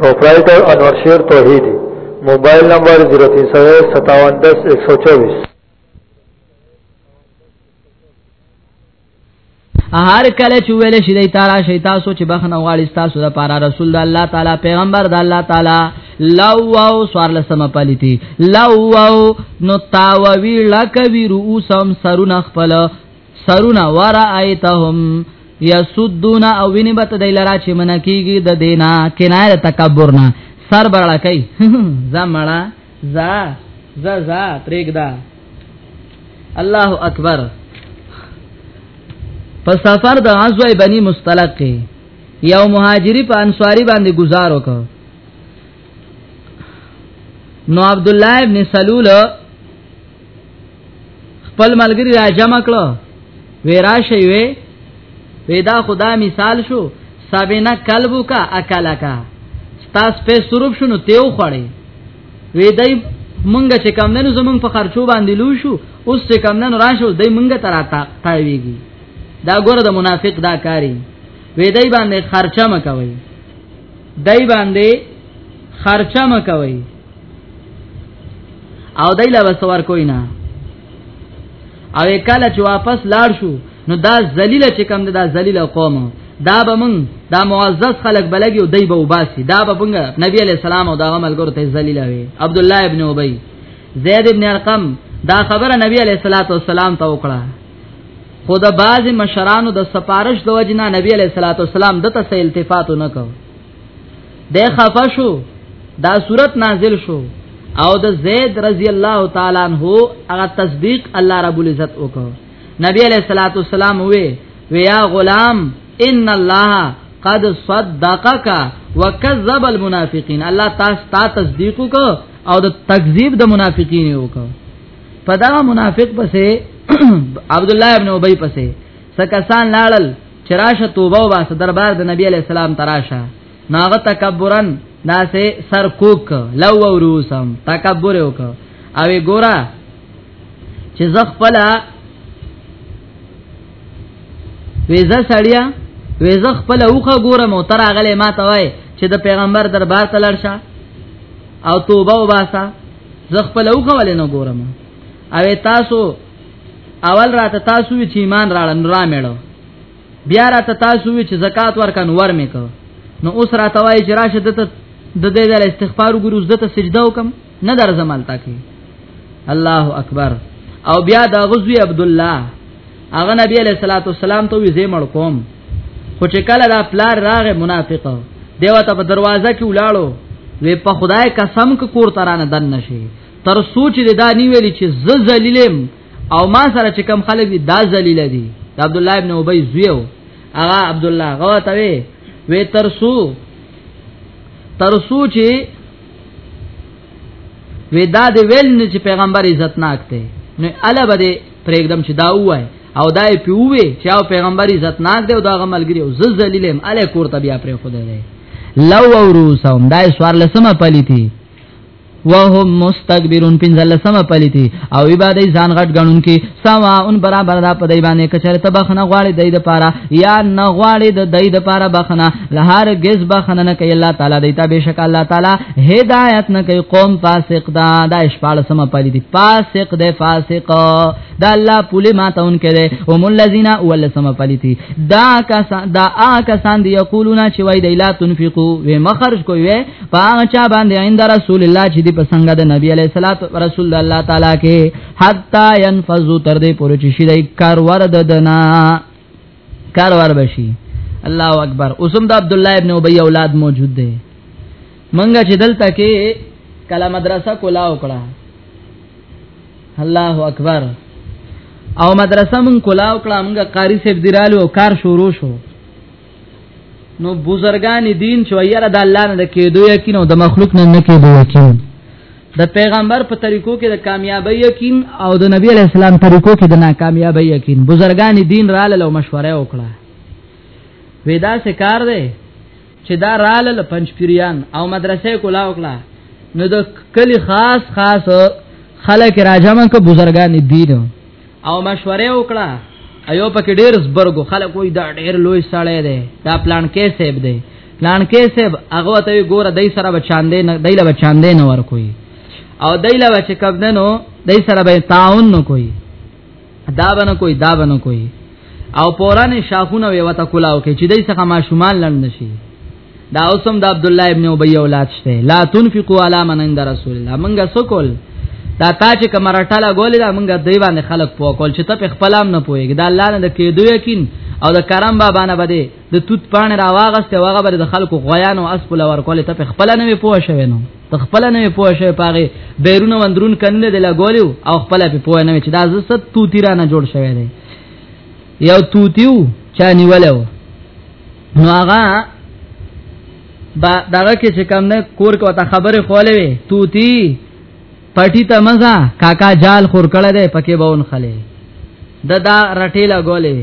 پروپرائیټر انور شیر توحیدی موبایل نمبر 03015710124 هر کله چې ویل شي د تارا شي تاسو چې بخنه غواړي تاسو د پاره رسول الله تعالی پیغمبر د الله تعالی لو او سوار لسمه پلیتی لو او نو تاوی لکوی رؤسم سرون خپل سرونه ورایتهم یسدون او ویني بت دی لرا چې من کیږي د دینا کنایه تکبر نه سر برړه کوي زمړه ز ز ز پرېګدا الله اکبر په سفر د غزوه بنی مستلق کې یو مهاجری په انصاری باندې گزار وکړ نو عبد الله ابن سلول خپل ملګری را جمع کړو ویرا شي وي پیدا خدا مثال شو سابینا کلبو کا اکلا کا ستاس په سروب شنو تیو خړې وی دای مونږ چې کم نن زمونږ په خرچو باندې لو شو اوس چې کم نن راشو دای مونږ تر تا تاویږي دا ګوره د منافق دا کاری وی دای باندې خرچه مکوي دای باندې خرچه مکوي او دای لا وسور کوی نه او کله چې واپس لاړ شو نو دا ذلیل چې کم دا ذلیل قوم دا به مون دا معزز خلق بلګي او دای به وباسي دا به بنګ نبی علی السلام او دا عمل ګور ته ذلیل وي عبد الله ابن ابي زید ابن ارقم دا خبره نبی علیہ الصلوۃ والسلام ته وکړه خو د بعض مشرانو د سفارش د وجنا نبی علیہ الصلوۃ والسلام دته سه التفات نه کو د خفه شو دا صورت نازل شو او د زید رضی الله تعالی عنہ هغه تصدیق الله رب العزت وکړ نبی علیہ الصلوۃ والسلام وی ویا غلام ان الله قد صدقك وكذب المنافقين الله تاسو تا تصدیق وکړه او د تکذیب د منافقین وکړه په دا منافق پسې عبد الله ابن ابي پسې سکسان لاړل چراشه توبه او باسه دربار د نبی علی السلام تراشه ناغه تکبرن داسې سر کوک لو وروسم تکبر وک او ګورا چې زخ پلا ویزه سړیا ویزه خپل اوخه ګورم او تر اغله ما ته وای چې د پیغمبر دربار ته لړشه او توبه وباسه زه خپل او خو ولې نه ګورم او تاسو اول راته تاسو چې ایمان راړل نو را مېړو بیا راته تاسو چې زکات ورکن ور میکو نو اوس راته وای چې راشه دته د دې د استغفار ګورو زته سجده وکم نه درځم التا کې الله اکبر او بیا دا غزوی عبد الله هغه نبی علیہ الصلوۃ والسلام ته وی زه مړ کوم خو چې کله دا پلار راغې منافق دیو ته په دروازه کې ولاړو وی په خدای قسم ک کور ترانه دن نشي تر سوچ دې دا نی ویلی چې ز ذلیلم او ما سره چې کم خلک دي دا ذلیل دي عبد الله ابن ابي زویو هغه عبد الله غوا ته وی وی تر سو تر سو چې وی دا دې ویل نه چې پیغمبر عزتناک دی نو الا بده پرېږدم چې دا وای او دا یې پیوې چې او پیغمبر عزت ناک دی او دا غملګری او زز ذلیلم الی کور ته بیا پرې خو دی لو او روسم دا سوار لسمه پلیتی وهم مستكبرون پنځل سم پلیتی او عبادت ځان غټ غنون کی سوا ان برابر دا په دی باندې کچره ته بخنه غواړي دای د پاره یا نه غواړي د دای د پاره بخنه لهار گز بخنه نه کوي الله تعالی دیتا بشک الله تعالی هدایت نه کوي قوم فاسق دا دا شپاله سم پالي دي فاسق ده فاسق دا الله پولی ما ته اون کړي هم الذين اول سم پالي دي دا کسان دا آ کسان دي یقولون چې وای دی لا تنفقو و مخرج کوي و پاچا باندې عند رسول الله چې دی په څنګه د نبی عليه الصلاه رسول الله تعالی کې حتا ينفذو تر دې پورې چې شي دی کار ور ددنا کاروار بشي الله اکبر اوسم د عبد الله ابن ابي اولاد موجود دی منګه چې دلته کې کله مدرسه کولا وکړه الله اکبر او مدرسه مون کولا وکړه مونږه قاری صاحب دیرالو کار شروع شو نو بزرگان دین چې یاره د الله نه کېدو یقین او د مخلوق نه نه کېدو یقین د پیغمبر په طریقو کې د کامیابی یقین او د نبی علی السلام طریقو کې د ناکامیابی یقین بزرګان دین رال او مشوره وکړه ودا سه کار دی چې دا رال له پنځپیریان او مدرسې کولا وکړه نو د کلی خاص خاص خلک راجمه ک بزرګان دین او مشوره وکړه ایو پکې ډیر زبرګو خلک وای دا ډیر لوی سړی دی دا پلان کې سیب دی پلان کې سیب هغه ته ګوره دای سره بچاندې نه دای له بچاندې نه ور کوي او دای له بچ کب نه نو دای سره به تعاون نه کوي دا بنه کوي دا بنه کوي او پورانه شاخونه وي وته کولاو کې چې دای څخه ما شمال لند شي دا اوسم د عبد الله ابن ابي اولاد شته لا تنفقوا على من عند رسول الله منګه سکول دا تا چې کمرټاله ګولې دا منګه دی باندې خلق پو کول چې ته په خپلام نه پويګ دا الله نه د کېدو یقین او د کرم بابا نه بده د توت پان را واغسته واغه بده د خلکو غیان او اسپل ور کول ته په خپل نه پوه شوې نو ته خپل نه پوه شوې پاره بیرونه وندرون کنه د لګولیو او خپل په پوه نه چې دا زست توتی را نه جوړ شوې دی یو توتیو چا نیولو نو هغه با دغه کې چې کم نه کور کو ته خبره خولې وي توتی پټی ته مزه کاکا جال خور کړه دې پکې بون خلې د دا رټیلا ګولې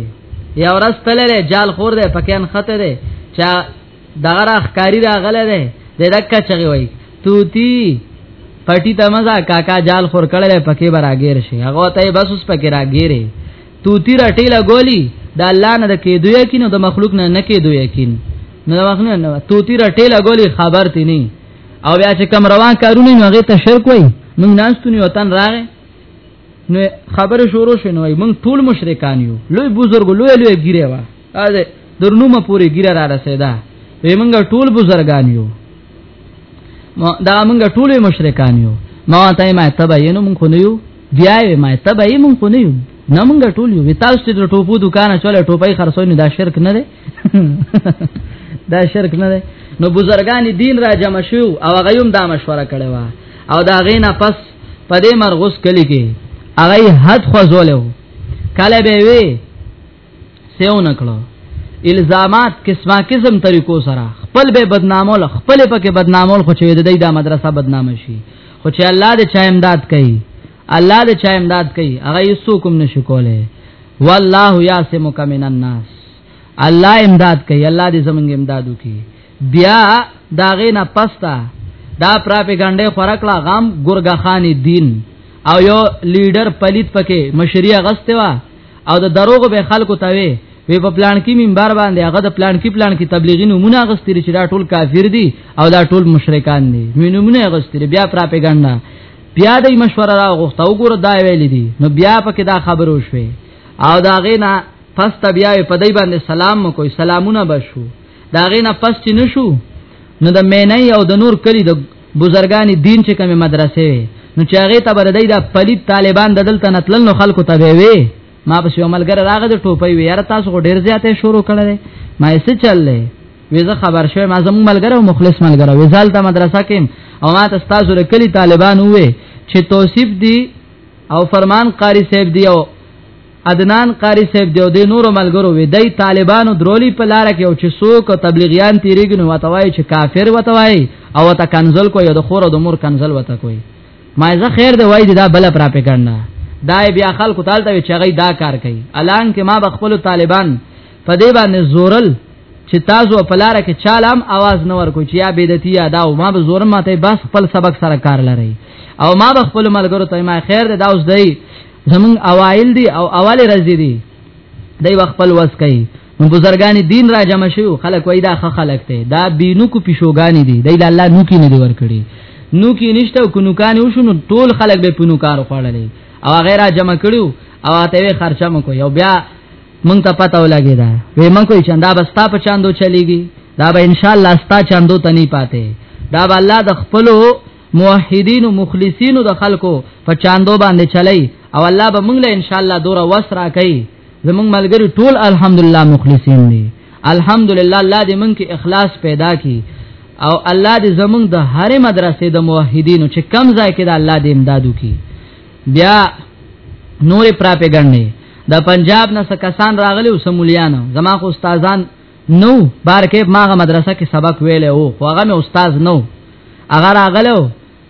یا ورس پلره جال خور دې پکې ان خته دې چا دغه راخ کاری راغله دې د دکا چغي وای توتی پټی ته مزه کاکا جال خور کړه دې پکې براګیر شي هغه ته بس اوس پکې راګیره توتی را ټیلا ګولی د الله نه د کېدو یقین او د مخلوق نه نه کېدو یقین نو د مخلوق نه توتی را ټیلا ګولی خبر تی نه او بیا چې کم روان کارونه نو هغه ته شرک وای موږ ناستونی وطن راغې نو خبره شروع شوه نو موږ ټول مشرکان یو لوی بزرګ لوی لوی ګیره وا اده درنومه پوری ګیره را رسیدا وی موږ ټول بزرګان یو دا موږ ټول مشرکان یو ما ته ما تبا ینو موږ خو نه یو بیا ما تبا یې موږ خو نه یو نه موږ ټول یو تاسو چې د ټوپو دکان چوله ټوپۍ خرڅوي دا شرک نه دی دا شرک نه دی نو بزرګان دین را جمع شو او هغه هم دا مشوره کړې و او دا غینا پس پدې مرغوس کلی کې هغه حد خوځولیو کله به وی سیو نکړو الزامات قسمه قسم طریقو سره خپل به بدنامول خپل پکې بدنامول خو چې د دې د مدرسه بدنام شي خو چې الله دې چا امداد کوي الله دې چا امداد کوي هغه یسو کوم نشو کوله والله یاسمک من الناس الله امداد کوي الله دې زمونږ امداد وکي بیا داغه نه پستا دا پراپګاندا خورکلا غام ګورګا خان دین او یو لیډر پلیت پکې مشریه غسته وا او د دروغ به خلکو ته وي وی په پلان کې منبر باندې هغه د پلان کې پلان کې تبلیغی نمونه غستری چې دا ټول کافر دي او دا ټول مشرکان دي نو نمونه غستری بیا پراپګاندا بیا د مشوره را غوښته وګوره دا ویل دي نو بیا پکې دا خبرو شوي او دا غینا پس بیا په دای باندې سلام مو کوئی سلامونه بشو دا غینا پس چې نشو نو د مینې او د نور کلی د بزرګان دین چې کومه مدرسې وي نو چې هغه ته بر دی دا پلیت طالبان د دلته نتلل نو خلکو ته وی ما پس یو ملګری راغی د ټوپۍ وی یاره تاسو خو ډیر زیاتې شروع کړل ما یې څه چللې وی زه خبر شوم ما زموږ ملګری او مخلص ملګری وی زال ته مدرسه کې او ما ته تاسو له کلی طالبان وې چې توصیف دی او فرمان قاری صاحب دی او عدنان قاری صاحب دیو دی نورو ملګرو وی دی طالبانو درولی په لار کې او چې څوک تبلیغیان تیریږي نو وتوای چې کافر وتوای او تا کنزل کو یو د خور او د مور کنزل وتا کوي ما زه خیر دی وای دا بل پراپګاندا دا بیا خلکو تالته چې غي دا کار کوي الان کې ما بخپل طالبان په دې باندې زورل چې تاسو په لار کې چالم आवाज نه ورکو چې یا بدعتي یا دا ما به زور ماته بس خپل سبق سره کار لري او ما بخپل ملګرو ته ما خیر دی دا اوس دی زمون اوایل دی او اواله رزي دی دای وخپل وس کوي نو بزرګان دین را جمع شو خلک وای دا خ خلک ته دا بینو کو پښوګان دي دای الله نو کې نه دی ور کړی نو کې نشته کو نو کان وشو نو ټول خلک به پونو کار خوړلې او غیر جمع کړو او ته خرچه مکو یو بیا مونږ ته پته ولګی دا وې مونږ کوئی چندا بستا په چاندو چلیږي دا به ان شاء الله ستا چاندو ته نه پاتې دا به الله د خپلو موحدین او مخلصین د خلکو په چاندو باندې چلی او الله به موږ له ان شاء الله دوره وسرا کوي زموږ ملګری ټول الحمدلله مخلصین دي الحمدلله الله دې موږ کې اخلاص پیدا کړي او الله دې زموږ د هر مدرسې د موحدین چې کم ځای کې د الله دې امدادو کی بیا نور پراپګنډې د پنجاب نه کسان راغلي او سمولیان زما خو استادان نو بارکه ماغه مدرسه کې سبق ویل او هغه مې استاد نو هغه راغلو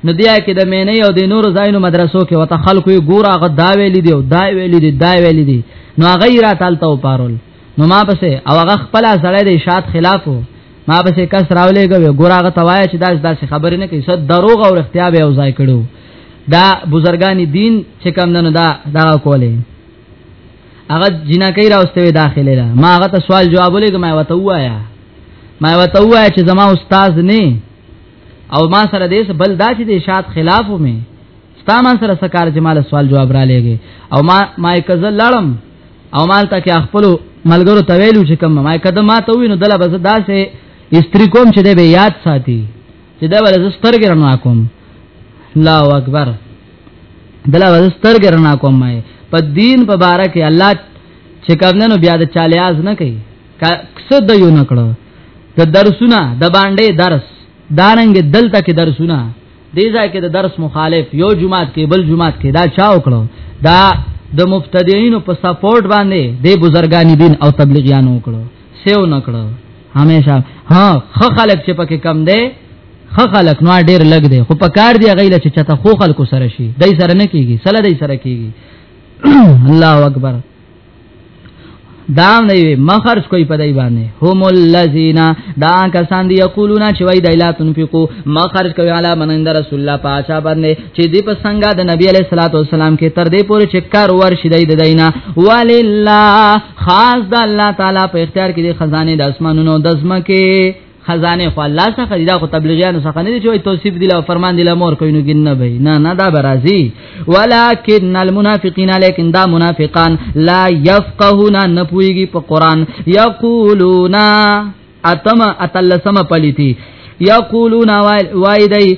نو دیا کې د مینې او د نورو ځایونو مدرسو کې وته خلکو ګور هغه دا ویل دي او دا ویل دي دا ویل دي نو هغه را تالته او پارول نو ما پسې او هغه خپل سره د اشاعت خلافو ما پسې کس راولې غوي ګور هغه توای چې داس داسې خبرې نه کوي صد دروغ او اختیار به او ځای کړو دا بزرګانی دین چې کم نه دا دا کولې هغه جنکې راوستوي داخله ده ما هغه ته سوال جواب ولګم ما وته وایا ما وته وایا چې زما استاد نه او ما سره دې بل دا چې د شاد خلاف مې ستا ما سره سکار چې مال سوال جواب را لېږي او ما ما کزل لړم او مال ته کې خپل ملګرو ته ویلو چې کوم ما کده ما ته وینو دله بس داسې استری کوم چې دې به یاد ساتي چې دا ولې زسترګر نه کوم الله اکبر بلا وستر ګرنا کوم مې په دین په بار کې الله چې کمنو بیا د چالیاز نه کوي کسه د یو نکړو د درسونه د باندې درس دارنګ دلته کې درسونه دې ځای کې د درس مخالف یو جمعات کې بل جمعات کې دا چا وکړو دا د مبتدیین په سپورټ باندې د بزرګانی دین او تبلیغیان وکړو سیو نکړو همیشه ها خ خلک چې پکې کم دی خ خلک نو ډیر لګ دی خو په کار دی غیله چې چته خو خلکو سره شي دای سره نه کیږي سره دای سره کیږي الله اکبر دام نه مخرج کوي په دای باندې هم الذین دا کسان دی یقولون چې وای د الا تنفقو مخرج کوي علی من عند رسول الله پاچا باندې چې دی په څنګه د نبی علی صلوات و سلام کې تر دې پورې چې کار ورشي دی د دینه ولله خاص د الله تعالی په اختیار کې د خزانه د اسمانونو د زمکه خزانه خو الله څخه دی دا خو تبلیغیانو څخه نه دی چې توصیف دی له فرمان دی له مور کوي نو ګن نه وي نه نه دا برازي ولکن المنافقین لیکن دا منافقان لا یفقهون نه پويږي په قران یقولون اتم اتلسم پلیتی یقولون وایدای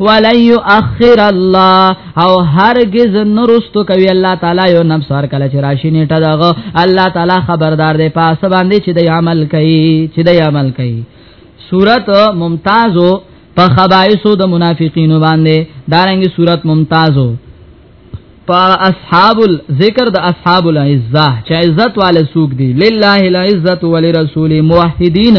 ولن يؤخر الله او هرگز نرستو کوي الله تعالی یو نفس هر کله چې راشي نیټه دغه الله تعالی خبردار دی پاس باندې چې د عمل کوي چې د عمل کوي صورت ممتازو په خبایسو د منافقینو باندې دارنګي صورت ممتازو په اصحاب الذکر د اصحاب العزه چې عزت والے سوق دي لله العزت ولرسول موحدین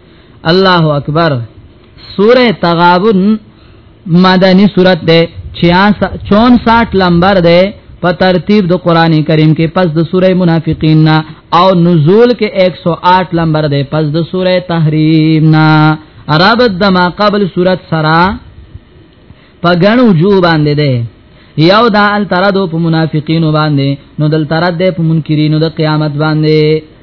الله اکبر سوره تغابن مدنی سورت ده 64 لمبر ده په ترتیب د قران کریم کې پس د سوره منافقین نا او نزول کې 108 لمبر ده پس د سوره تحریم نا عربت د ما قبل سورت سرا په غنو جو باندې ده یو دا ال تردو په منافقینو باندې نو دل ترد په منکرینو د قیامت باندې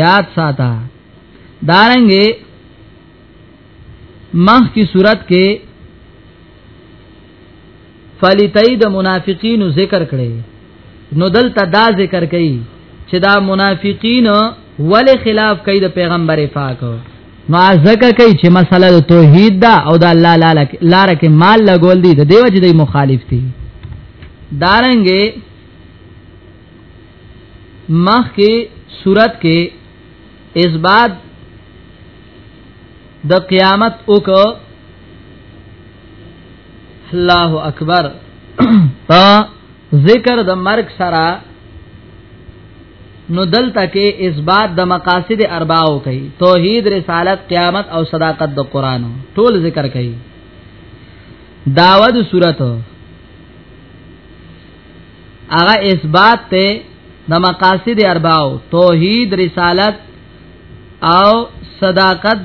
یاد ساته دارنګي مخ کی صورت کې فلیتای د منافقینو ذکر کړي نو دلته دا ذکر کړي چې دا منافقین ول خلاف کوي د پیغمبر پاک نو ځکه کوي چې مسله د توحید ده او د الله لاره کې مال لګول دي د دیو چې د مخالف دي دارنګه مخ کې صورت کې اثبات د قیامت وک الله اکبر په ذکر د مرگ سره نو دلته کې اثبات د مقاصد ارباو کوي توحید رسالت قیامت او صداقت د قران ټول ذکر کوي داود صورت هغه اثبات ته د مقاصد ارباو توحید رسالت او صداقت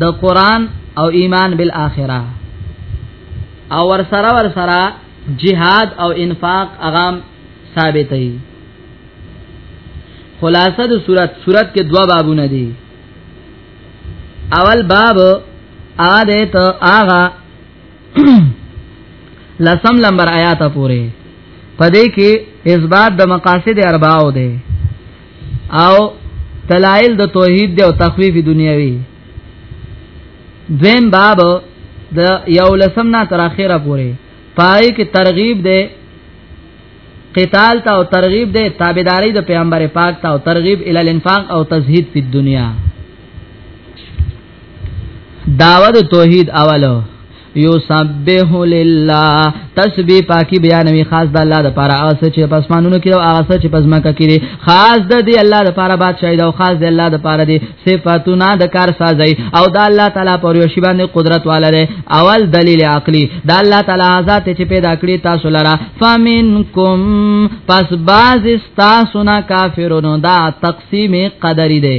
د قران او ایمان بالآخره او ور سره ور سره جهاد او انفاق اغام ثابت ای خلاصه د صورت صورت کې دوا بابونه دي اول باب اده ته آغا لسم لمبر آیات پورې پدې کې اثبات د مقاصد ارباو دی او دلائل د توحید دی او تخفیف دنیوي دویم باب د یو لسم نه تر اخره پورې پای کې ترغیب دی قتال تا او ترغیب دی تابعداري د پیغمبر پاک تا او ترغیب ال الانفاق او تزهید په دنیا داوود توحید اولو یسبح لله تسبیح پاکي بیانوي خاص د الله د پاره هغه څه چې په اسمانونو کې او هغه څه چې په ځمکه کې دي خاص د دې الله د پاره بادشاہي او خاص د الله د پاره دي صفاتونه د کار سازي او د الله تعالی پر یو شی باندې قدرت والا دی اول دلیل عقلی د الله تعالی ذات چې پیدا کړی تاسو لرا فمنکم پس باز تاسو نه کافرونو دا تقسیم قدری دی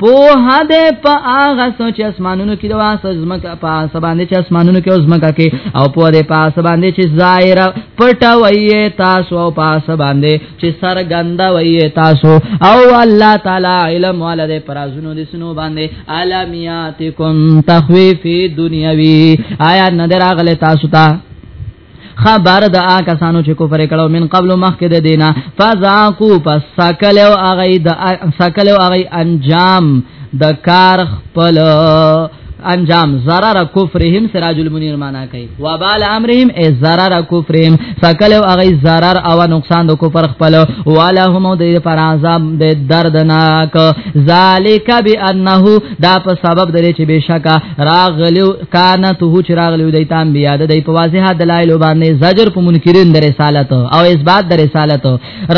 پوه دې په هغه سوچ اسمانونو کې د واسه زمکه په سباندې چې اسمانونو کې او زمکه کې او پوه دې په سباندې چې ظاهر پټه وایې تاسو او په سباندې چې سرګنده وایې تاسو او الله تعالی علم ولده پرازونو دې سنو باندې عالمیاتکم تخویفی دنیاوی آیا نظر اغله تاسو ته خبر د آ کسانو چې کفر کړو من قبل مخکې د دینه فذاقو پس سکل او اغه د سکل او اغه انجام د کار خپل انجام zarar kufrihim sirajul munir معنا کوي وبال امرهم ای zarar kufrihim فکل او اغه zarar او نقصان د کفر خپل والا هم د پر عذاب د دردناک ذالک بانه دا په سبب د چې بشکا راغلو کانا تو چې راغلی دی تام بیا د دی په واضحه دلایل باندې زجر په منکرین د رسالت او اثبات د رسالت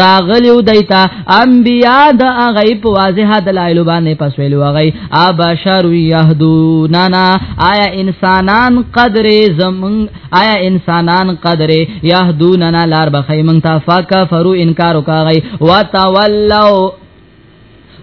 راغلی دی تا انبیا د هغه په واضحه دلایل باندې پس ویلو هغه ابشر یهدون نا آیا انسانان قدر زمون آیا انسانان قدر یهدون نا لار بخیمن تا فکفروا انکار وکاغی وتولوا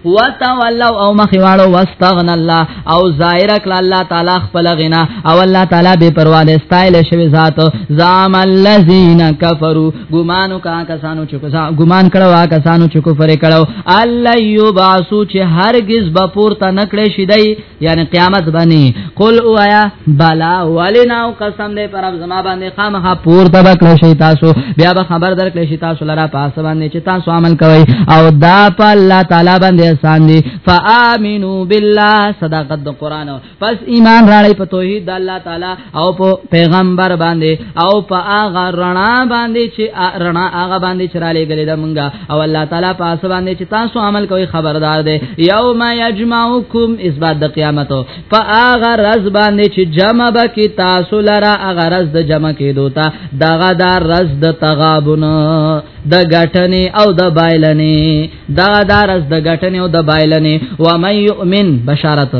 وتولوا او مخواړو واستغن الله او ظاهر کړ الله تعالی خپل غنا او الله تعالی به پروا ده استایل شوی ذات زام الذین کفروا ګمانو کا کسانو چې ګمان کړه وا کسانو چې کفر کړه الله یبعثو چې هرگز به پورته نکړي شیدای یعنی قیامت باندې قل اوایا بلا ولنا قسم دې پر زما باندې خامخا پور د بکل شي تاسو بیا به خبر درکړي شي تاسو لرا پاس باندې چې تاسو عمل کوي او دا په الله تعالی باندې آسان دي فآمنو بالله صداقت د قران پس ایمان راړی په توحید د الله تعالی او په پیغمبر باندې او په هغه رڼا باندې چې رڼا هغه باندې چې را لګلې ده مونږه او الله تعالی په اس باندې چې تاسو عمل کوي خبردار دی یوم یجمعکم اسباد د قیامت په هغه رز باندې چې جمع به کی تاسو لره هغه رز د جمع کېدو ته دغه دا رز د تغابن د غټنې او د بایلنې دا دا رز د غټنې او د بایلنې و مې یؤمن بشارت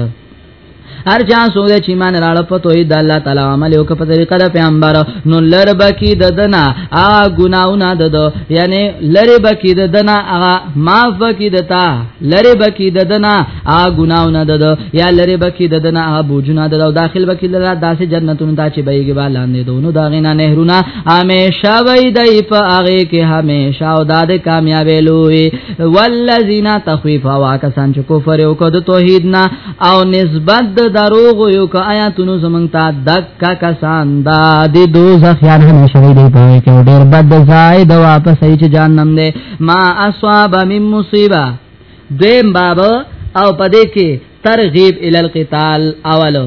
هر چا سوګه چې مان راړ په توحید د الله تعالی عمل او په طریقه د پیغمبر نو لر بکی د دنا ا ګناونه د دو یعنی لر بکی د دنا ا معاف بکی د تا لر بکی د دنا ا ګناونه د دو یا لر بکی د دنا ا بوجنا د دو داخل بکی د داسې جنتونو ته چې بهږي بالاندې دونو دا غینا نهرونه همیشه وای دی په هغه کې همیشه او داد کامیابې لوی والذین تخویف واکسان چې کفر او کد توحید نه او نسبت د دروغ یو کا آیاتونو زمنګ تا دک کسان دا د دوزخ یان هم شوی دی په کې ډیر بد ځای د واپس ای چې جهنم دی ما اصحاب من مصیبه دیم باب او پدې کې ترغیب ال القتال اولو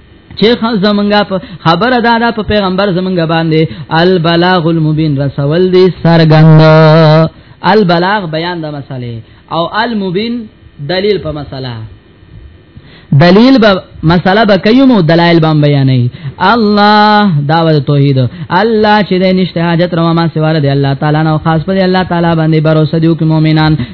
چې زمونږه په خبره دا ده په پیغمبر زمونږه باندې البلاغ المبین رسول دي سرګند البلاغ بیان د مسالې او المبین دلیل په مسله دلیل به مسله به کوم دلایل به بیانې الله داوود توحید الله چې د نشته حاجت روا ما سوار دی الله تعالی نو خاص په الله تعالی باندې باور سدیو کې مؤمنان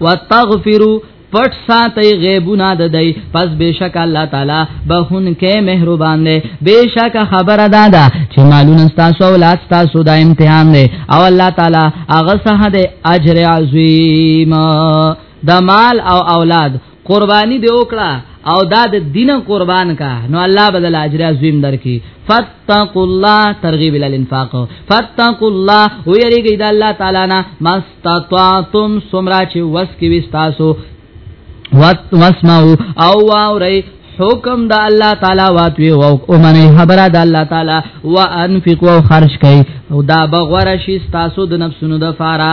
واستغفروا پټ ساتي غیبونه د دی پس بشک الله تعالی بهون کې مهربان دی بشک خبره ده دا چې مالونه تاسو اولاد تاسو دا امتحان دی او الله تعالی هغه سه ده اجر عظیم د مال او اولاد قربانی دی وکړه او دا د دین قربان کا نو الله بدل اجر عظیم درکې فتقوا الله ترغیب ال الانفاق فتقوا الله ویریږي د الله تعالی نه مستطعتم سمرا چې وس کې وستاسو واسمعوا او واوري حکم د الله تعالی واتوي او اومنه خبره د الله تعالی وانفقوا خرج کوي او دا بغور شي تاسو د نفسونو د فارا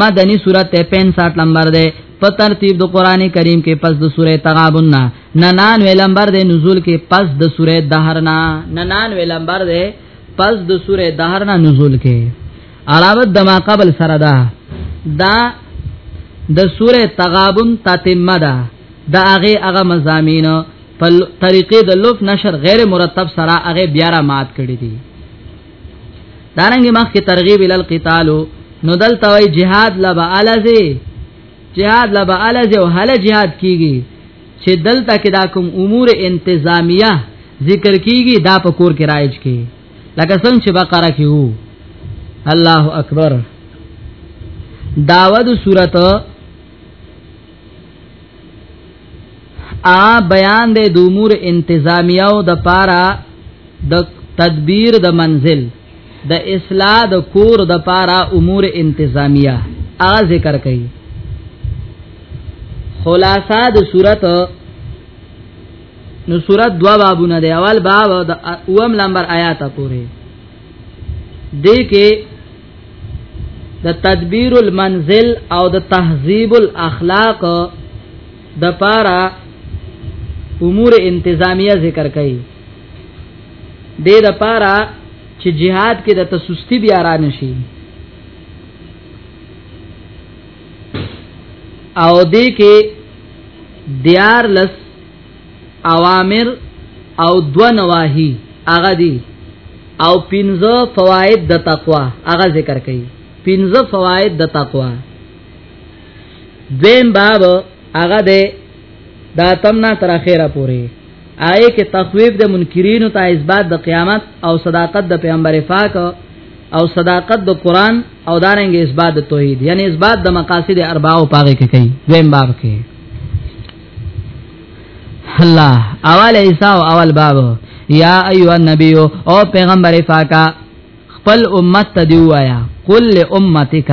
مدنی صورت 65 نمبر ده په ترتیب د قران کریم کې پس د سوره تغابن نه 99 نمبر ده نزول کې پس د سوره دهر نه 99 نمبر ده پس د سوره دهر نه نزول کې علاوه د ما قبل سره ده دا د سوره تغابن تتمه ده دا هغه هغه مزامین په طریقې د لوف نشر غیر مرتب سره هغه بیا را مات کړی دي دارنګ مخ کې ترغیب ال القتال نو دلته وی جهاد لبا الزه جهاد لبا الزه او هله جهاد کیږي چې دلته کې دا کوم امور انتظامیه ذکر کیږي دا په کور کې رایج کی لکه څنګه چې بقره کې وو الله اکبر داود سورته ا بیان د امور انتظامیه او د پارا د تدبیر د منزل د اصلاح د کور د پارا امور انتظامیه ا ذکر کړي خلاصہ د صورت نو صورت دوا بابونه دی اول باب د اوم نمبر آیات پورې دې کې د تدبیر المنزل او د تهذیب الاخلاق د پاره امور انتظامیه ذکر کړي دې د پاره چې jihad کې د تسستی بیا را نشي او دې کې دیار لس اوامر او دو نواهی هغه دي او پنځه فواید د تقوا هغه ذکر کړي پنځه فواید د تقوا دیم باب هغه ده دا تمنا تر اخره پوره آئے کې تخویف د منکرین او اثبات د قیامت او صداقت د پیغمبر پاک او صداقت د قران او دارنګ اثبات د توحید یعنی اثبات د مقاصد اربعه پاګه کې کوي ویم باب کې الله اول ایسا او اول باب یا ایو النبی او پیغمبر فاکا خپل امت ته دی وایا کل امتک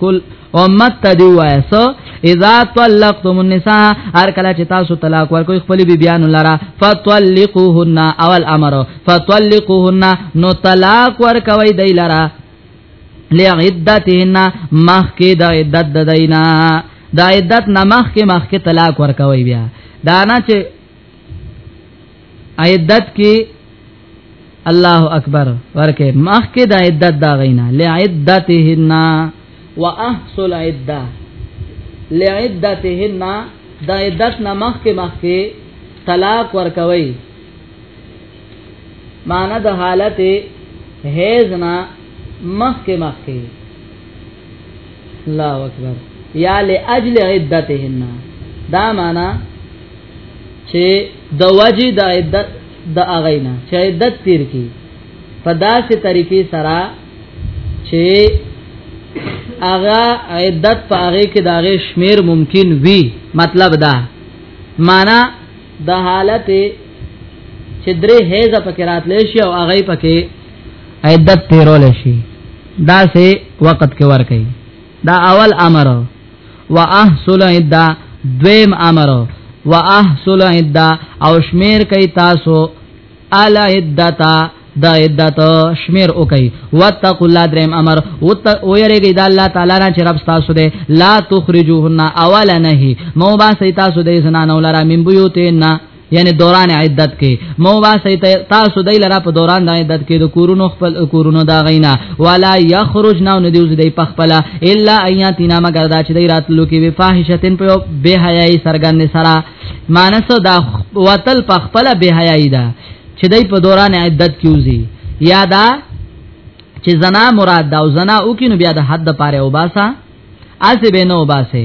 کل امت ته دی وایا سو اذا طلقتم النساء هر کله چې تاسو طلاق ورکوي خپل بی بیان لرا فطلقوهن اول امر فطلقوهن نو طلاق ورکوي دی لرا لعدتهن مخکې د عدت د دینا دا عدت نمخ کې مخ کې طلاق ورکوي بیا دا نه چې عدت کې الله اکبر ورکه مخ کې دا عدت دا غینا لعدتهن واحصل عده لعدتهن دا عدت نمخ کې مخ کې طلاق ورکوي معنی د حالت هیز نه مخ کې مخ کې الله اکبر یا لاجل عدتهن دا معنا چې د وجه د عدت د اغینا چې عدت تیر کی په داسې طریقې سره چې اغا عدت په هغه کې داغه شمیر ممکن وي مطلب دا معنا د حالت چې درې هیزه پکې راتلې شي او هغه پکې عدت تیرول شي دا سه وخت کې ور کوي دا اول امر واحصل عده دویم امر واحصل عده او شمیر کوي تاسو الا عدتا دا عدت شمیر او کوي وتق الله دریم امر او یریږي دا الله تعالی نه چې رب تاسو دې لا تخرجوهن اولا نهي مو با سي تاسو دې زنانو لرا من بيوتنا یعنی دوران عدت کې مو واسي تاسو دای لرا په دوران د عدت کې د کورونو خپل کورونو دا غینا ولا یخرج نو ندیوز دی په خپل الا ایاتینا مگر دا چې دی راتلو کې وی فاحشتن په به حیاي سرګن سرا مانس دا وتل په خپل به حیاي دا چې دی په دوران عدت کې وزي یا دا چې زنا مراد دا او زنا او کې نو بیا د حد پاره وباسا اسه به نو وباسه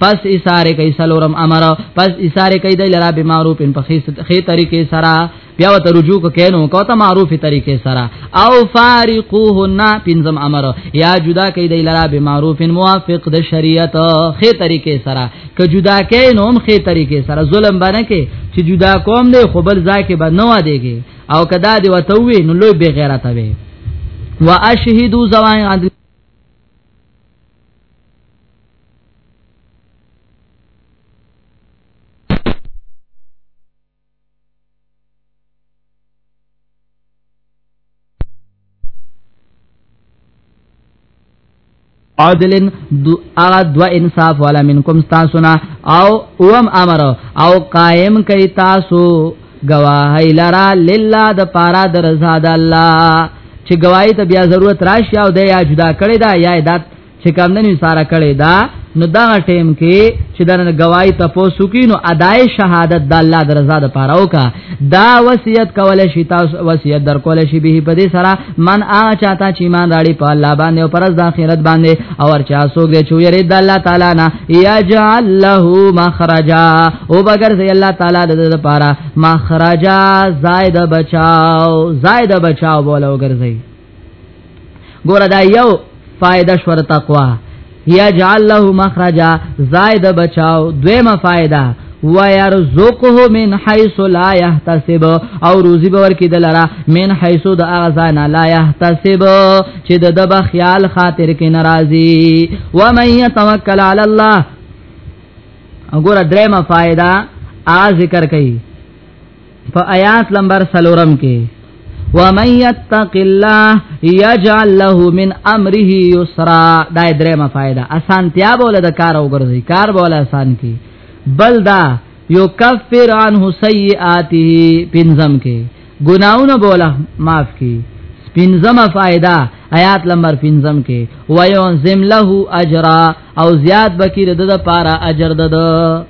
پس اشاره کوي سلورم امر پس اشاره کوي د لرا به معروف په خې طریقې سره بیا وته رجوع کینو کوته معروف طریقې سره او فارقوهن پنځم امر یا جدا کوي د لرا به معروف موافق د شریعت خې طریقې سره ک جدا کینو هم خې طریقې سره ظلم باندې کې چې جدا کوم نه خو بل ځای کې به نه وادهږي او کدا دی وته وی نو لوی به غیرت وي واشهدوا زوان عدل عدلن دو اغا دو انصاف والا منکم ستاسونا او اوم امر او قائم کئی تاسو گواہی لرا للہ د پارا د رضا د الله چې گواہی ته بیا ضرورت راشي او د یا جدا کړی دا یا دات چې کمندنی ساره کړي دا نو دا ټیم کې چې دا غوايي تاسو کې نو اداي شهادت د الله د رضا د پاره وکا دا وصیت کول شي تاسو وصیت در کول شي به په دې سره من آ چاته چې ایمان راړي په الله باندې او پر د آخرت باندې او ورچا سوګ دې چې یری د الله تعالی نه یجعل له مخرجا او بغیر دی الله تعالی د دې لپاره مخرجا زائد بچاو زائد بچاو بوله وګرځي ګور دا یو فائدہ شور تقوا یجعل له مخرجا زائد بچاو دویمه فائدہ ويرزقه من حيث لا يحتسب او روزي باور کې دلرا من حيث د اغزان لا يحتسب چې د دب خیال خاطر کې ناراضي ومن يتوکل على الله وګوره درېمه فائدہ ا ذکر کوي په آیات نمبر 3 کې ومن يتق الله يجعل له من امره يسرا دا درې ما فائدہ اسانتیا بوله د کار وګرځي کار بوله آسان کی بل دا یکفر عنه سیئاته پنزم کې ګناونه بوله معاف کی پنزم فائدہ آیات نمبر پنزم کې وينزم له اجرا او زیاد بکیر د پاره اجر د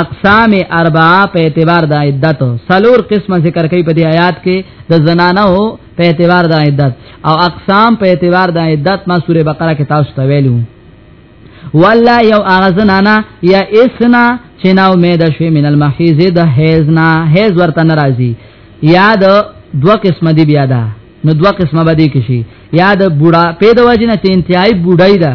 اقسام اربعه په اعتبار د عدت سلور قسمه ذکر کوي په دې آیات کې د زنانو په اعتبار د عدت او اقسام په اعتبار د عدت ما سوره بقره کې تاسو ته ویلو والله یو هغه زنانا یا اسنا چې نا امید شوي من المحیز د حیزنا حیز ورته ناراضي یا د دوه قسمه دی بیا ده نو دوه قسمه به دي کې شي یا د بوډا پیدا وجنه چې انتهای بوډای ده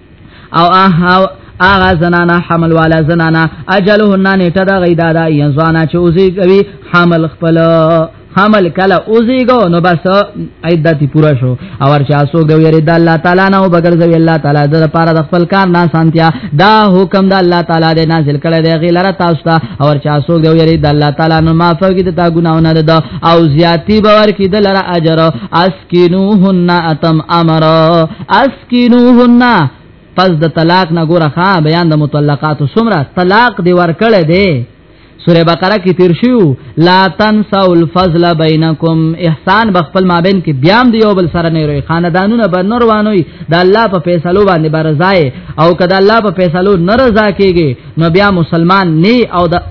او اهاو اغا زنانا حمل والا زنانا اجلهن نیټه دا غیدا دا یزانا چې اوزی کوي حمل خپل حمل کله اوزیګو نو بس عدت پورا شو او ورچا سو ګو یری د الله تعالی نه او بغیر ذو الله تعالی د پاره د خپل کار نه سانتیا دا حکم د الله تعالی د نازل کړه دی غیلره تاسو ته او ورچا سو ګو یری د الله تعالی نه معاف کی د تا ګناونه ده او زیاتی باور کی د لره اجر اسکینوهن اتم امر اس کینوهن پس د طلاق نه ګوره ښا بیان د مطلقات سمره طلاق دی ورکړه دی سوره بقره کې تیر شو لا تنسوا الفضل بینکم احسان بخپل مابین کې بیام دی یو بل سره نه روي خاندانونه به نور وانوي د الله په فیصلو باندې برزای او کله الله په فیصلو ناراضه کیږي نو بیا مسلمان نه او د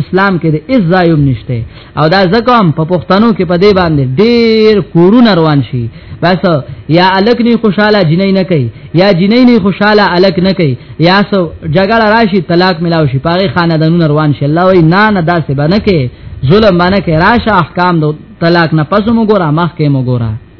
اسلام کې د اس زایم نشته او دا زکم په پښتنو کې په دې باندې ډېر کورونه روان شي بس یا الک نه خوشاله جنې نه کوي یا جنې نه خوشاله الک نه کوي یا سو جګړه راشي طلاق ملاو شي پاره خاندانونه روان شي الله وای نه نه داسې باندې کې ظلم باندې کې راشه احکام د طلاق نه پسو مګورا مخ کې مګورا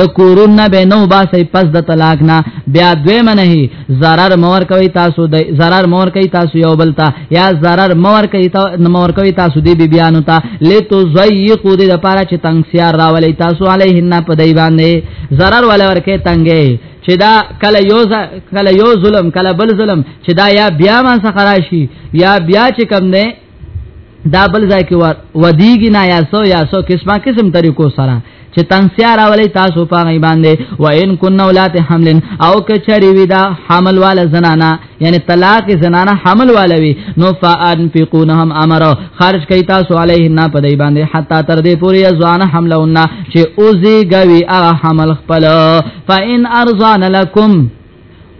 د کورون نه به نو باسي پس د طلاق نه بیا دوی منه zarar مور کوي تاسو د zarar مور کوي تاسو یو بلتا یا zarar مور کوي تاسو مور کوي تاسو دی بیانو ته لتو زیقو د لپاره چې تنگ سیار راولي تاسو علیهن په دی باندې zarar ولا ورکه تنگې چې دا کله یو کله یو ظلم کله بل ظلم چې دا یا بیا ما سره راشي یا بیا چې کم نه دا بل ځای کې ودیږي نه یا سو یا سو قسمه قسم طریقو سره چې تنگسیا راولي تاسو په غي باندې و ان کن اولات حمل او کچری وی دا حمل والا زنانا یعنی طلاق زنانا حمل والا وی نو فانفقونهم امر خرج کوي تاسو علیهن په دی باندې حتا تر دې پوری ځوان حملونه چې اوزی غوي هغه حمل خپل فان ارزان لکم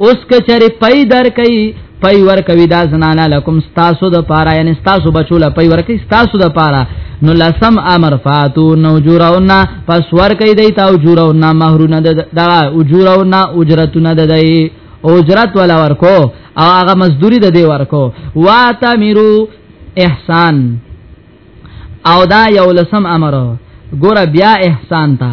اوس کچره پي در کوي پي ور کوي دا زنانه لکم تاسو د پاره یعنی تاسو بچو له پي ور کوي تاسو د پاره نو لسم امر فاتو نو جوراونا پس ور کوي دی تا جوراونا مہرونه د دا اجوراونا اجرتونه د دی اجرت ولا ورکو او هغه مزدوري د دی ورکو واتمرو احسان او دا یو لسم امر ګور بیا احسان ته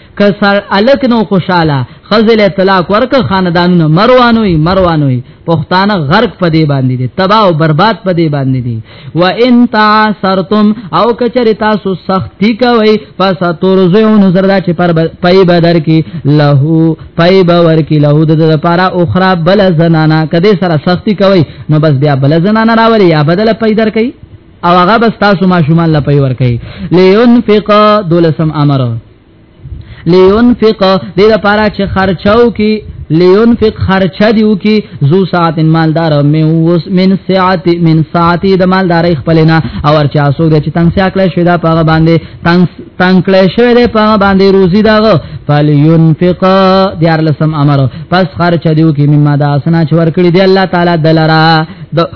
کسر الک نو خوشاله خزل طلاق ورک خاندانونه مروانوي مروانوي پښتانه غرق په دی باندې دي تباہ او برباد په دی باندې دي و ان تعثرتم او کچری تاسو سختی کوي پس تورزو نظر دا چې پر پای بدر کې له پای باور کې له د لپاره اخرى بل زنانا کدي سره سختی کوي نو بس بیا بل زنانا راولي یا بدل پیدر کوي او هغه بس تاسو ما شومان لا پي ور کوي لينفق دولسم امر لينفق دې لپاره چې خرچاو کی لينفق خرچا دیو کی زو ساعت مالدار من وس من ساعت من ساعت د مالدار خپلنا او ورچا سو د چتنګ سیا کله شوی دا پاغه باندې تنګ تنګ کله شوی دا پاغه باندې روزي داغه فلينفق دیار لسم امر پس خرچا دیو کی مما دا اسنا چې ور کړی دی الله تعالی دلرا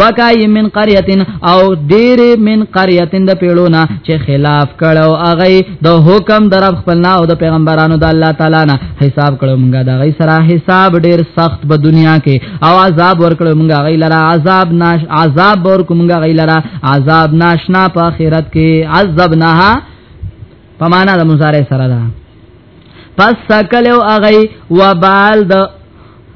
وکای من قريه او ډېر من قريه د پیړونا چې خلاف کړو اغه د حکم در خپل نه او د پیغمبرانو د الله تعالی نه حساب کړو مونږه دا غي سره حساب ډېر سخت په دنیا کې او عذاب ورکړو مونږه غي لره عذاب ناش عذاب ورکو مونږه غي لره عذاب ناشنا په آخرت کې عذبناها پمانه د مزارع سره ده پس سکلو اغه وبال د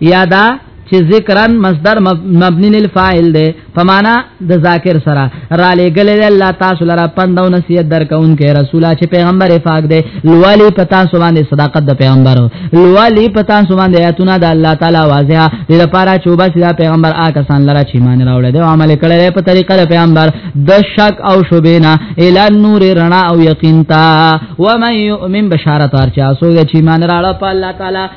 یادا چې ذکرن مصدر مبني للفاعل دی په معنا د ذاکر سره را لګل الله تاسو لپاره پندو نصیحت درکونکې رسول چې پیغمبر پاک دی لوالی پتا سو باندې صداقت د پیغمبر لوالی پتا سو باندې آیاتونه د الله تعالی واضحه د لپاره چې وبس دا پیغمبر آکه سان لپاره چې مان راوړل دی عمل کړي په طریقه د پیغمبر د شک او شوبینا ال نور رڼا او یقین تا و من یؤمن بشارت ارچا سو چې مان راړه په الله تعالی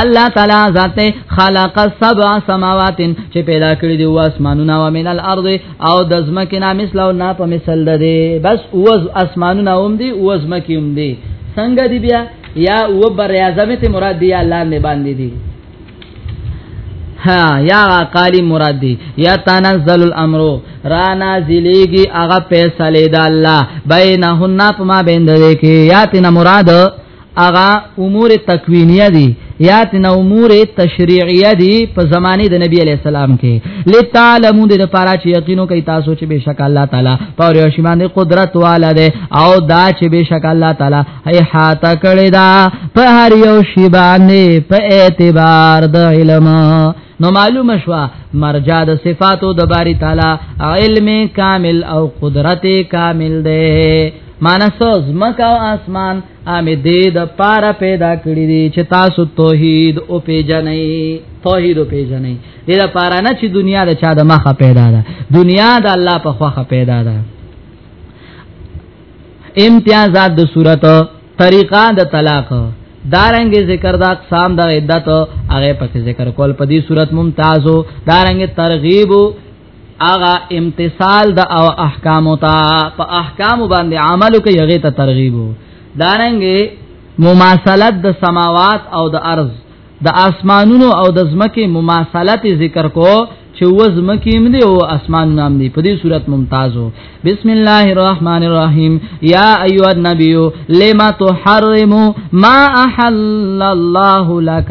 الله تعالی ذات خلق سبع سماوات چې پیدا کړی دی او اسمانونه او من الارض او د زمکه نه مثل او نه په مثل ده دی بس او اسمانونه هم دی او زمکه هم دی څنګه دی بیا یا او بر اعظم ته مراد دی الله نه باندې دی ها یا قالی مراد دی یا تنزل الامر را نازلیږي هغه فیصله د الله بینهن په ما بیند دی کې یا تن مراد اغا امور تکوینیه دي یا تن امور تشریعیه دي په زمانه د نبی علی السلام کې لتعلمو د لپاره چې یقینو کوي تاسو چې بشک الله تعالی پر یو شیمان قدرت والا ده او دا چې بشک الله تعالی هي حاته کړی دا په هر یو شی باندې په اعتبار د علم نو معلومه شو مرجع د صفاتو د باری تعالی علم کامل او قدرت کامل ده مانسوز مکه او اسمان امه دې د پاره پیدا کړی دي چې تاسو توحید او پیژنې توحید او پیژنې دې د پاره نه چې دنیا د چا د مخه پیدا ده دنیا د الله په خوخه پیدا ده امتیازات د صورت طریقه د طلاق دارنګ ذکر د اقسام د عدت هغه په ذکر کول په دې صورت ممتازو دارنګ ترغیب اغا امتصال د او احکام تا په احکام باندې عمل کوي هغه ته ترغیب دارنګ مماثلت د سماوات او د ارض د اسمانونو او د زمکه مماثلت ذکر کو چې وزمکه هم دی او اسمان نام دی په دې صورت ممتازو بسم الله الرحمن الرحیم یا ایو النبی لما تحرم ما احل الله لك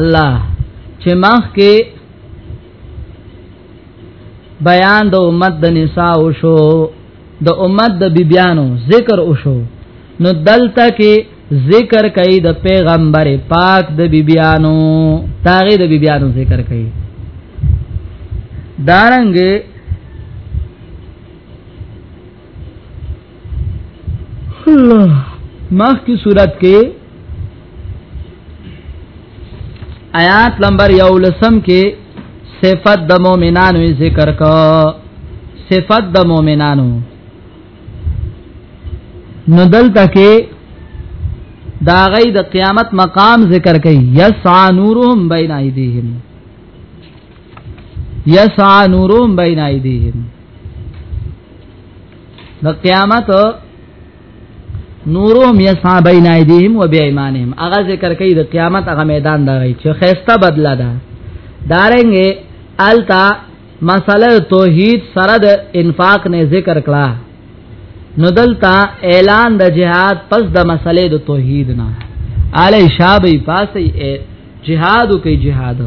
الله چې مخ کې بیان د امت د نساء شو د امت د بیبیانو ذکر وشو نو دلته کې ذکر کوي د پیغمبر پاک د بیبیانو تاغه د بیبیانو ذکر کوي دارنګ الله مخ کی صورت کې آیات نمبر یو لسم کې صفت د مؤمنانو ذکر کا صفت د مؤمنانو نو دلته کې دا غي د قیامت مقام ذکر کوي یسع نورهم بین ایدیهم یسع نورم بین ایدیهم د قیامت نورم یسع بین ایدیهم و بی ایمانهم هغه ذکر کوي د قیامت هغه میدان دا وی چې خيسته بدله ده دارنګه التا مسله توحید سره د انفاق نه ذکر کړه نو دلتا اعلان د جهاد پس د مسلې د توحید نه علی شابه پاسې جهاد کوي جهاد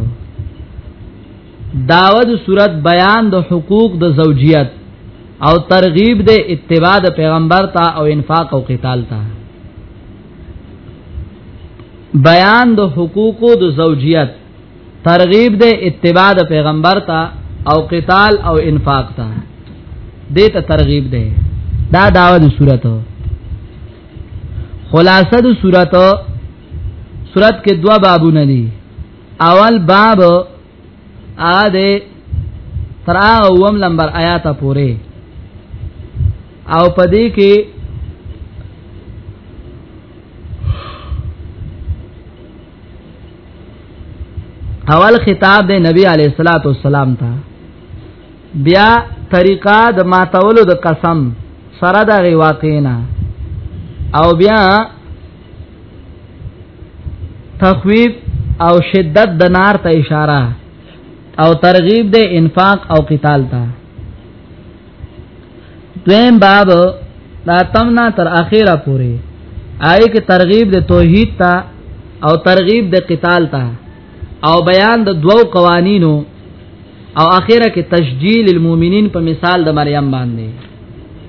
داود صورت بیان د حقوق د زوجیت او ترغیب د اتباع د پیغمبر ته او انفاق او قتال ته بیان د حقوق د زوجیت ترغیب د اتباع د پیغمبر ته او قتال او انفاق ته دته ترغیب ده دا داود صورت خلاصه د صورت صورت کې دوا بابونه دي اول باب ا دې تر هغه وم نمبر آیات پورې او پدې کې اول خطاب د نبی علی صلوات والسلام ته بیا طریقہ د ماتولو د قسم سره د غي واقعینا او بیا تخویب او شدت د نار ته اشاره او ترغیب د انفاق او قتال ته دویم باب دا تمنا تر اخیره پوری آی کې ترغیب د توحید ته او ترغیب د قتال ته او بیان د دوو قوانینو او اخیره کې تشجیل المؤمنین په مثال د مریم باندې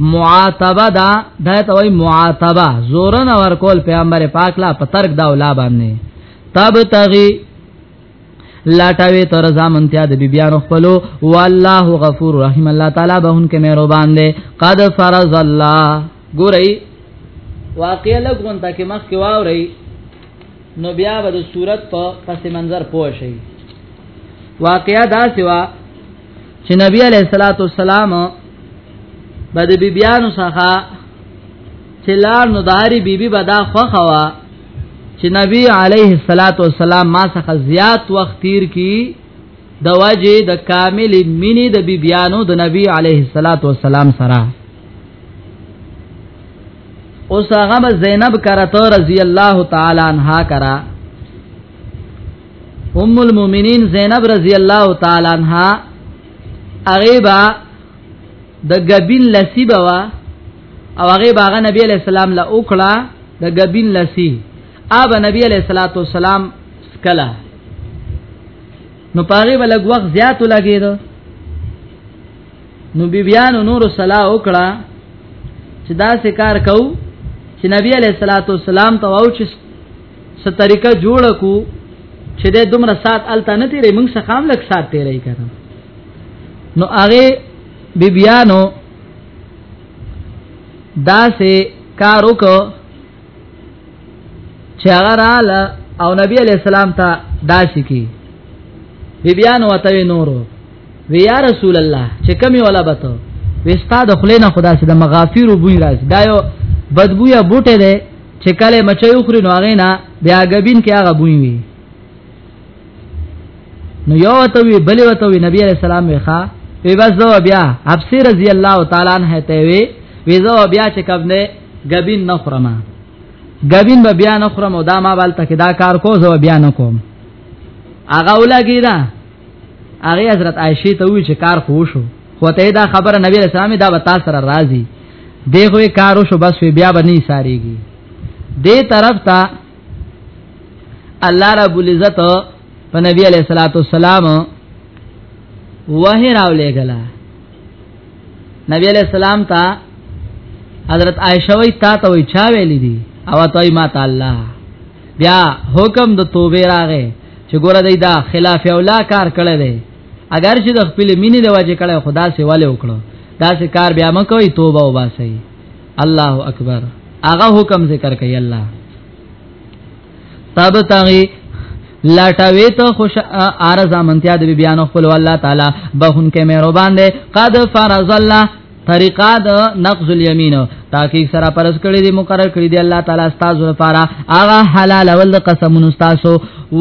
معاتبه دا دا ته وای معاتبه زورن اور کول پیغمبر پاک لا پترک دا ولا باندې تب تغي لاټاوي تر زامنتیا د بیبيانو خپلو والله غفور رحیم الله تعالی به انکه مهربان دی قد فرض الله ګورئ واقعا لګون تا کې مخ کې واوري نو بیا به د صورت په پس منظر پوه شي واقعا دا سوا چې نبی علیہ الصلوۃ والسلام بعد بی بیانو څخه چې لار نو داری بی بی بدا خوخه وا چې نبی علیه الصلاۃ والسلام ما څخه زیات وخت تیر کی د واجه د کامل مینې د بی بیانو د نبی علیه الصلاۃ والسلام سره اوس هغه زینب کرته رضی الله تعالی عنها کرا ام المؤمنین زینب رضی الله تعالی عنها هغه با د غبین لسی بوا او هغه باغ نبی علیہ السلام لا وکړه د غبین لسی اب نبی علیہ الصلوۃ والسلام کلا نو پاره بلګ وخت زیات لګید نو بیبیانو نور صلاح وکړه چې دا سکار کو چې نبی علیہ الصلوۃ والسلام ته واو چې څه طریقه جوړ کو چې د دومره سات الته نه تیرې موږ څخه هم لک سات تیرې کړم نو هغه بیبیانو داسې کار وکړ چې هغه رااله او نبی علی السلام ته داسې کی بیبیانو وتوی نورو وی یا رسول الله چې کمی ولا بته وستا د خلینا خدا سي د مغافیر بوی راځي دا یو بدبویا بوټه ده چې کله مچي خوري نو هغه نه بیا غبین کې هغه بوی وي نو یو ته وی بل وته وی نبی علیہ السلام ویخا وی بس دو بیا حفصی رضی الله تعالی عنہ ته وی وی زو بیا چې کوم نه غبین نه خورم غبین به بیا نه خورم او دا ما بالته کې دا کار کو زو بیا نه کوم هغه ولګی دا هغه حضرت عائشه ته وی چې کار خو شو خو ته دا خبره نبی رسول الله دا وتا سره راضي دیغه کارو شو بس بیا به نه ساریږي دې طرف ته الله رب العزت په نبی علیہ الصلوۃ والسلام وحی راولې غلا نبی علیہ السلام ته حضرت عائشہ وی تا ته وی چا ویلی دي او توي ما تعالی بیا حکم د توبه راغې چې ګوره دی دا خلاف اولا کار کړی دی اگر چې د خپل مینې د وجه کړه خدا سي والے وکړو دا سه کار بیا مکوې توبه وباسي الله اکبر هغه حکم ذکر کوي الله تابتغي لټوي ته خوش ارزه منتیا د بیان خپل الله تعالی بهون کې مهربان دی قد فرض الله طریقه د نقض الیمین تحقیق سره پرس کړی دی مقرر کړی دی الله تعالی استاد لپاره هغه حلال ول قسمونو تاسو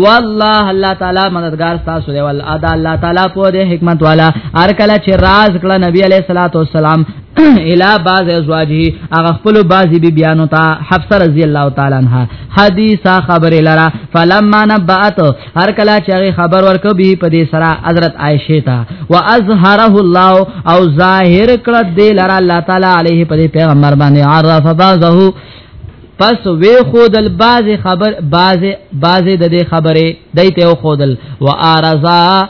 والله الله تعالی مددگار تاسو دی ول ادا الله تعالی په دې حکمت والا هر کله چې راز کړه نبی علیہ الصلوۃ والسلام الا باز ازواجه هغه خپل بازي بي بیانو ته حفصه رضی الله تعالی عنها حدیثه خبر لرا فلما نبات هر کله چې خبر ورک به په دې سره حضرت عائشه ته واظهره الله او ظاهر کړ دې لرا الله تعالی عليه په دې پیغمبر باندې عرف بازه پس وی خودل باز خبر باز باز د دې خبره دایته خودل وارزا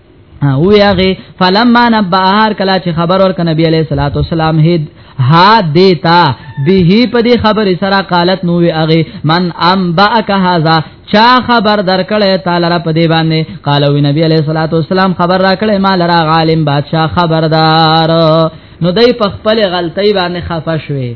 او یاغه فلما نبهار کلا چې خبر ورک نبی علیہ الصلوۃ والسلام هید ها دیتا به په دې خبره سره قالت نو وی اغه من ام باک هاذا چا خبر درکړې تعالی را په دې باندې قال وی نبی علیہ الصلوۃ والسلام خبر را کړې ما لرا عالم بادشاہ خبردار نو دای په خپل غلطی باندې خفه شوه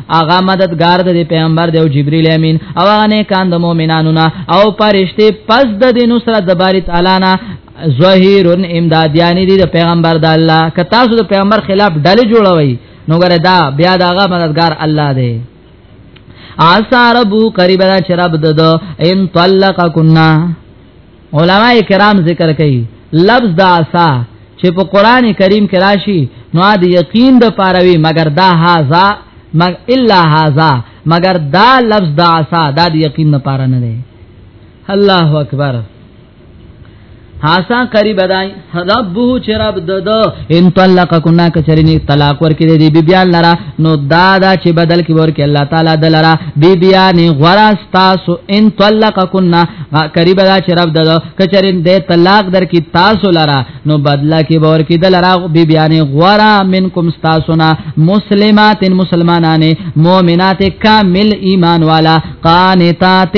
هغه مددگار د پیغمبر دی او جبرئیل امین او هغه نه کاند د مؤمنانو نه او پرشته پس د دې نصرت د باری تعالی نه ظهیر امدادیانی دی د پیغمبر د الله که تاسو د پیغمبر خلاف ډلې جوړوي نو ګره دا بیا داغه مددگار الله دی آسا ربو قریب را چرب دد ان طلق کنا علما کرام ذکر کوي لفظ دا عصا چې په قران کریم کې راشي نو د یقین د پاروي مگر دا هاذا مگر الا هاذا مگر دا لفظ دا عصا دا د یقین نه پاره نه دی الله اکبر حسن قریب دای ربه چې رب د د ان طلق کنا کچری نه طلاق ورکې دی بی بیا لرا نو دا دا چې بدل کې ورکې الله تعالی د لرا بی بیا نه غرا تاسو ان طلق کنا قریب دا چې رب د کچری دې طلاق در کې تاسو لرا نو بدلا کې ورکې د لرا بی بیا نه غرا منکم تاسو نه مسلمات مسلمانانه مؤمنات کامل ایمان والا قانتات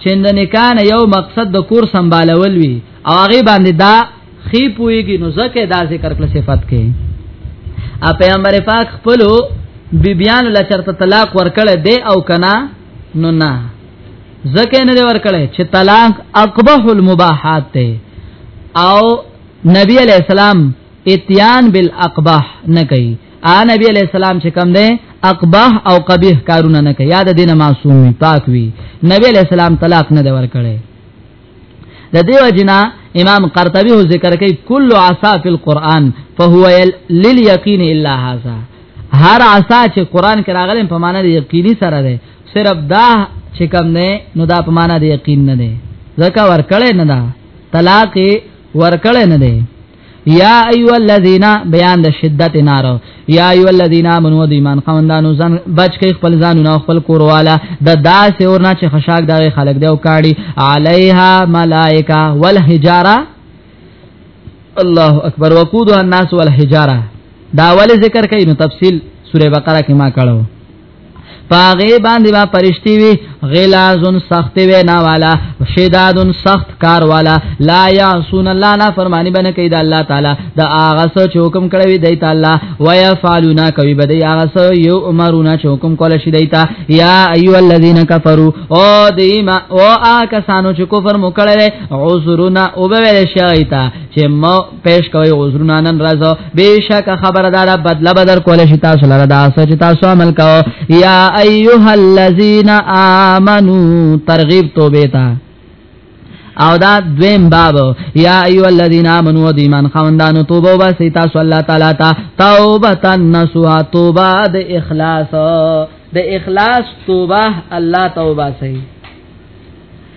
چې د نکاح نه یو مقصد د کور سمبالول وي او هغه باندې دا خې پويږي نو ځکه دا ذکر کړ صفات کې ا پیغمبر پاک خپل بیبیان له چرته طلاق ورکړي دی او کنا نو نه ځکه نه دی ورکړي چې طلاق اقبح المباحات دی او نبی علیہ السلام اتیان بالاقبح نه کوي ا نبی علیہ السلام چې کم دی اقباح او قبیح کارونه نه کوي یاد دینه معصوم وي پاک وي نبی علیہ السلام طلاق نه دی ورکړي د دیو جنا امام قرطبی هو ذکر کوي کل عصا فی القرآن فهو للیقین الا هذا هر عصا چې قرآن کې راغلم په معنا د یقیني سره ده صرف دا چې کم نه نو دا په معنا د یقین نه ده ځکه ورکړې نه ده طلاق ورکړې نه ده یا ایو الذین بیان د شدت نار یا ایو الذین امنو د ایمان خوندانو ځان بچ کې خپل ځانونه خپل کورواله د داسې اورنا چې خشاک دا خلک دی او کاړي علیها ملائکه والحجاره الله اکبر وقودها الناس والحجاره دا ول ذکر کوي نو تفصیل سوره بقره کې ما کړو پاغه باندې با پرشتي وي غلازن سخت وینا والا شدادن سخت کار والا لا یعصون الله لا فرمانی بنه کوي د الله تعالی د هغه څه چې حکم کړی وي دی تعالی و یفعلون کوي به دی هغه څه یو امرونه چې حکم کول شي دی تا یا ایو الذین کفروا او دی ما او آ کسانو چې کفر مو کړی عذرنا او به ویل شي تا چې پیش کوي عذرنا نن راز بشک خبر دار بدل بدر کول شي تاسو لره دا سوچ تاسو عمل کو یا ایها الذین آمنو ترغیب توبه تا او دا دویم باب یا ایو الذین آمنو د ایمان خوندانو توبه وباسئ تاسو الله تعالی ته توبه نسوها توبه د اخلاص د اخلاص توبه الله توبه سي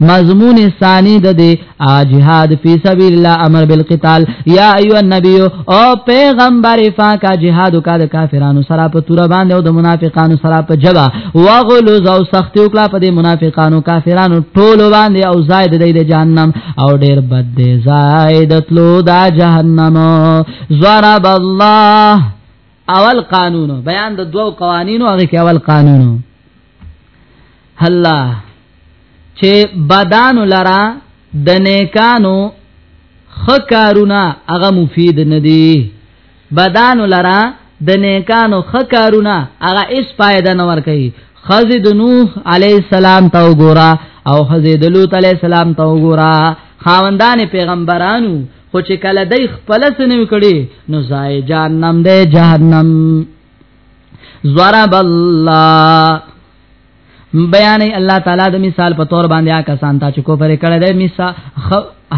مضمون ثانی د دې جهاد فی سبیل الله امر بالقتال یا ایو النبی او پیغمبر فاکا جهاد کا د کافرانو سره په تور باندې او د منافقانو سره په جبا واغلوز او سختی او کلا په د منافقانو کافرانو ټول باندې او زائد دی د جهنم او ډیر بد دی زائد تلو دا جهنم ضرب الله اول قانون بیان د دوو قوانینو هغه کې اول قانون الله چې بدانو لرا د نیکانو خکارونه هغه مفید ندي بدانو لرا د نیکانو خکارونه هغه اس فائدہ نه ور کوي خزه د نوح علی السلام ته وګورا او خزه د لوط علی السلام ته وګورا خاوندان پیغمبرانو خو چې کله دای خپل سنوي کړي نو زای جهنم دی جهنم ضرب الله بیان الله تعالی د مثال په تور باندې آ کسان ته چې کو پرې کړه د مثال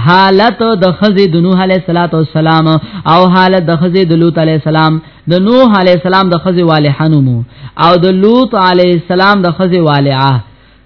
حالت د خزې د نوح علی صلوات و سلام او حالت د خزې د لوط علی السلام د نوح علی السلام د خزې والحنمو او د لوط علی السلام د خزې والعه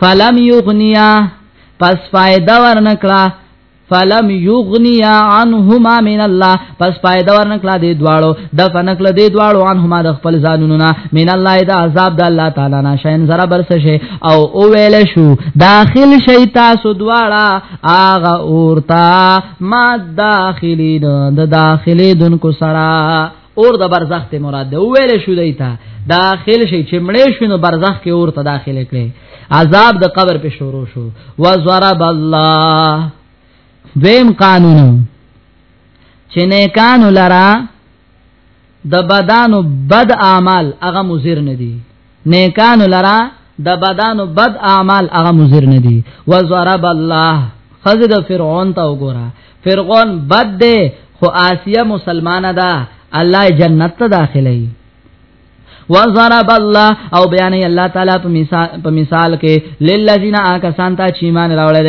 فلم یغنیا پس فائدہ ورنکړه فلم یغنیا عنهما من الله پس فائدہ ورنکړه دې دواړو د فنکړه دې دواړو عنهما د خپل ځانونو نه من الله د عذاب د الله تعالی نه شین زرا برس شي او او ویل شو داخل شي تاسو دواړه اغه اورتا ما داخلین د داخلي دن کو سرا اور د برزخ ته مراد ده ویل شو دی ته داخل شي چې مړې شنو برزخ کې اور ته داخل کړي عذاب د قبر په شروع شو و ضرب الله دیم قانون چې نه کان لرا د بدانو بد اعمال هغه مزر نه دي نیکان لرا د بدانو بد اعمال هغه مزر نه دي وزرب الله خزد فرعون ته وګوره فرعون بد دی خو آسیه مسلمانه ده الله جنت ته داخلي وضرب الله او بیان الله تعالی په مثال په مثال کې للذین آکسان ته چې ایمان راوړل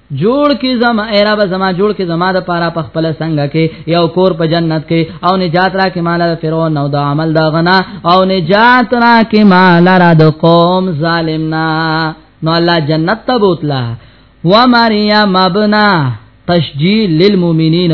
جوړ کې زما اے رب زما جوړ کې زما د پاره په خپل څنګه کې یو کور په جنت کې او نجات را کې مال فرعون او د عمل دا غنا او نجات را کې مال را د قوم ظالمنا نو الله جنت ته بوتلا و مریم ابنا تشجیل للمؤمنین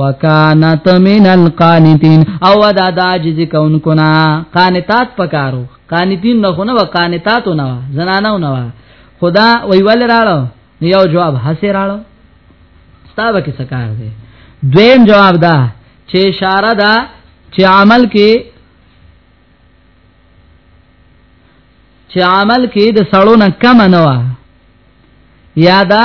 وکانت من القانتين او دا د عاجز کونکو نه قانتات پکارو قانتين نه خونه وقانتات نه زنانه نه خدا ویول راړو یو جواب حسه راړو ستابه کې سکار دی دویم جواب دا چې اشاره دا چې عمل کې چې عمل کې د سړو نه کم نه و یادا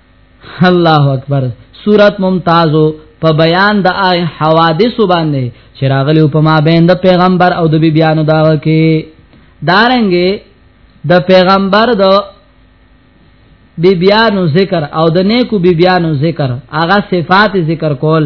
الله اکبر صورت ممتازو په بیان د حوادث باندې چې راغلی په ما بین د پیغمبر او د بی بیانو دا کې دارنګې د پیغمبر د بی بیانو ذکر او د نیکو بی بیانو ذکر هغه صفات ذکر کول